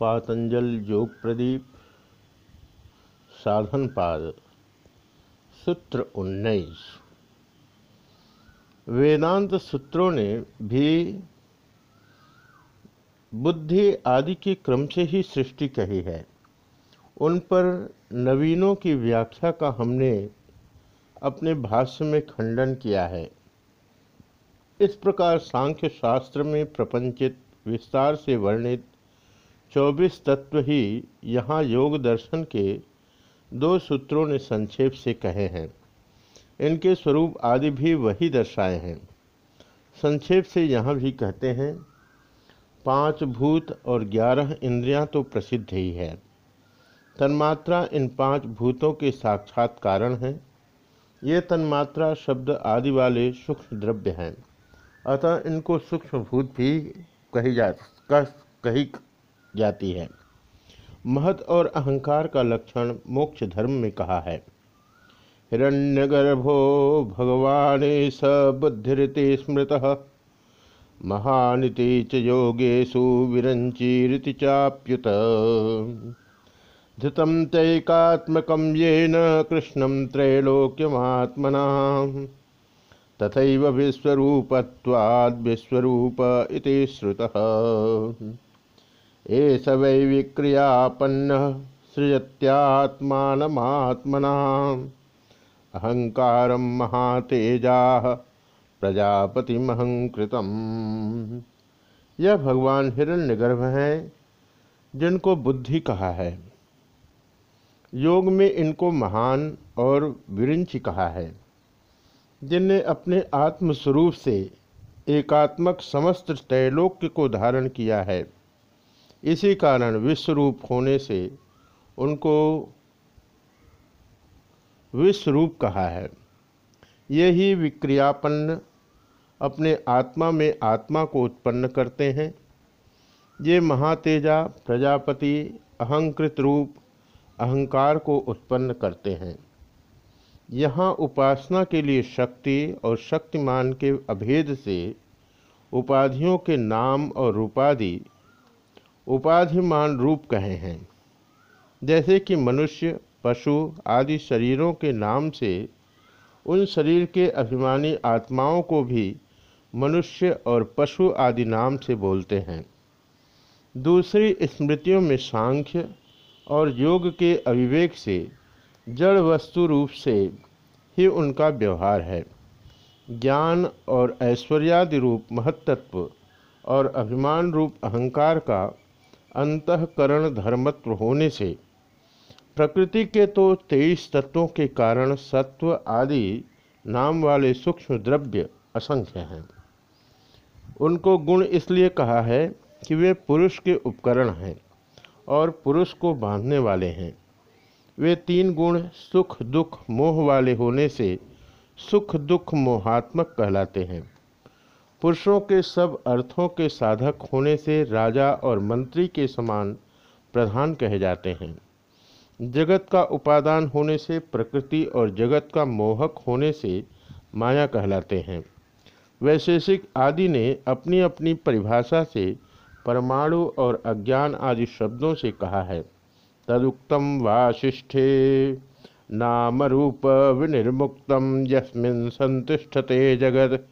पातंजल योग प्रदीप साधन पाद, सूत्र उन्नीस। वेदांत सूत्रों ने भी बुद्धि आदि के क्रम से ही सृष्टि कही है। उन पर नवीनों की व्याख्या का हमने अपने भाष्य में खंडन किया है। इस प्रकार सांख्य शास्त्र में प्रपंचित विस्तार से वर्णित चौबीस तत्व ही यहाँ योग दर्शन के दो सूत्रों ने संक्षेप से कहे हैं। इनके स्वरूप आदि भी वही दर्शाए हैं। संक्षेप से यहाँ भी कहते हैं पाँच भूत और ग्यारह इंद्रियाँ तो प्रसिद्ध ही है। तन्मात्रा इन पाँच भूतों के साक्षात कारण हैं। ये तन्मात्रा शब्द आदि वाले सूक्ष्म द्रव्य हैं। अतः इनको सूक्ष्म भूत भी कही जा कह, कही जाती है। महत और अहंकार का लक्षण मोक्ष धर्म में कहा है। हिरण्यगर्भो भगवान स बुद्धिरिति स्मृत। महानिति च योगेशु विरंचीरिति चाप्युत। धृतम तैकात्मक येन कृष्णम त्रैलोक्यमात्मना तथैव विश्वरूपत्वाद् विश्वरूप इति श्रुतः। एष वै विक्रियापन्न सृजत्यात्मानमात्मना। अहंकार महातेजा प्रजापतिमहंकृतम यह भगवान हिरण्यगर्भ हैं, जिनको बुद्धि कहा है। योग में इनको महान और विरिंच कहा है जिनने अपने आत्मस्वरूप से एकात्मक समस्त तैलोक्य को धारण किया है। इसी कारण विश्वरूप होने से उनको विश्वरूप कहा है। यही विक्रियापन्न अपने आत्मा में आत्मा को उत्पन्न करते हैं। ये महातेजा प्रजापति अहंकृत रूप अहंकार को उत्पन्न करते हैं। यहाँ उपासना के लिए शक्ति और शक्तिमान के अभेद से उपाधियों के नाम और रूपादि उपाधिमान रूप कहे हैं। जैसे कि मनुष्य, पशु आदि शरीरों के नाम से उन शरीर के अभिमानी आत्माओं को भी मनुष्य और पशु आदि नाम से बोलते हैं। दूसरी स्मृतियों में सांख्य और योग के अविवेक से जड़ वस्तु रूप से ही उनका व्यवहार है। ज्ञान और ऐश्वर्यादि रूप महत्त्व और अभिमान रूप अहंकार का अंतकरण धर्मत्व होने से प्रकृति के तो तेईस तत्वों के कारण सत्व आदि नाम वाले सूक्ष्म द्रव्य असंख्य हैं। उनको गुण इसलिए कहा है कि वे पुरुष के उपकरण हैं और पुरुष को बांधने वाले हैं। वे तीन गुण सुख दुख मोह वाले होने से सुख दुख मोहात्मक कहलाते हैं। पुरुषों के सब अर्थों के साधक होने से राजा और मंत्री के समान प्रधान कहे जाते हैं। जगत का उपादान होने से, प्रकृति और जगत का मोहक होने से माया कहलाते हैं। वैशेषिक आदि ने अपनी अपनी परिभाषा से परमाणु और अज्ञान आदि शब्दों से कहा है। तदुक्तम वाशिष्ठे नाम रूप विनिर्मुक्तम, यस्मिन संतिष्ठते जगत।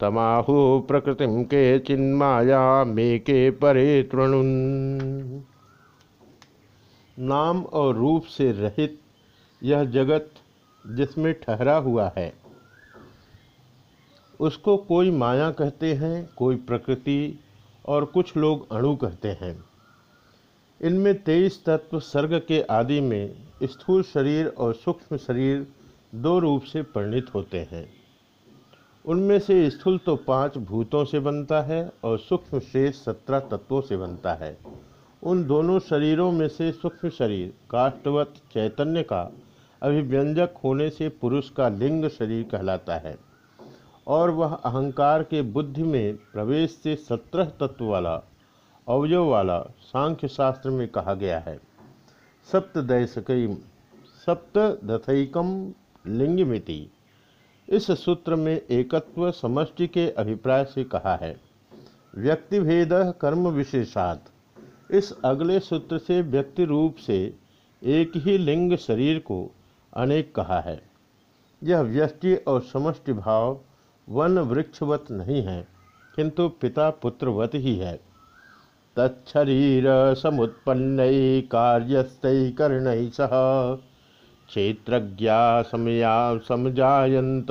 तमाहु प्रकृतिम के चिन्माया मे के परे तृणुन। नाम और रूप से रहित यह जगत जिसमें ठहरा हुआ है, उसको कोई माया कहते हैं, कोई प्रकृति और कुछ लोग अणु कहते हैं। इनमें तेईस तत्व सर्ग के आदि में स्थूल शरीर और सूक्ष्म शरीर दो रूप से परिणित होते हैं। उनमें से स्थूल तो पाँच भूतों से बनता है और सूक्ष्म शेष सत्रह तत्वों से बनता है। उन दोनों शरीरों में से सूक्ष्म शरीर, काष्ठवत चैतन्य का अभिव्यंजक होने से पुरुष का लिंग शरीर कहलाता है और वह अहंकार के बुद्धि में प्रवेश से सत्रह तत्व वाला, अवयव वाला सांख्य शास्त्र में कहा गया है। सप्तदयसकई सप्तदथकम लिंगमिति। इस सूत्र में एकत्व समष्टि के अभिप्राय से कहा है। व्यक्ति भेद कर्म विशेषात। इस अगले सूत्र से व्यक्ति रूप से एक ही लिंग शरीर को अनेक कहा है। यह व्यष्टि और समष्टि भाव वन वृक्षवत नहीं है, किंतु पिता पुत्रवत ही है। तत्शरीर समुत्पन्न कार्यस्त कर्ण सह क्षेत्रज्ञा समया समजायंत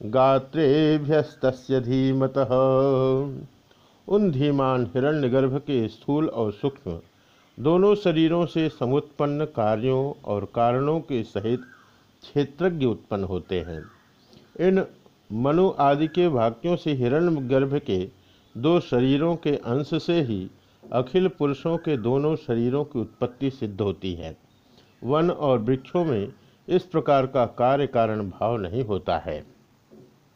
गात्रेभ्यस्त धीमत। उन धीमान हिरण्यगर्भ के स्थूल और सूक्ष्म दोनों शरीरों से समुत्पन्न कार्यों और कारणों के सहित क्षेत्रज्ञ उत्पन्न होते हैं। इन मनु आदि के वाक्यों से हिरण्य गर्भ के दो शरीरों के अंश से ही अखिल पुरुषों के दोनों शरीरों की उत्पत्ति सिद्ध होती है। वन और वृक्षों में इस प्रकार का कार्य कारण भाव नहीं होता है।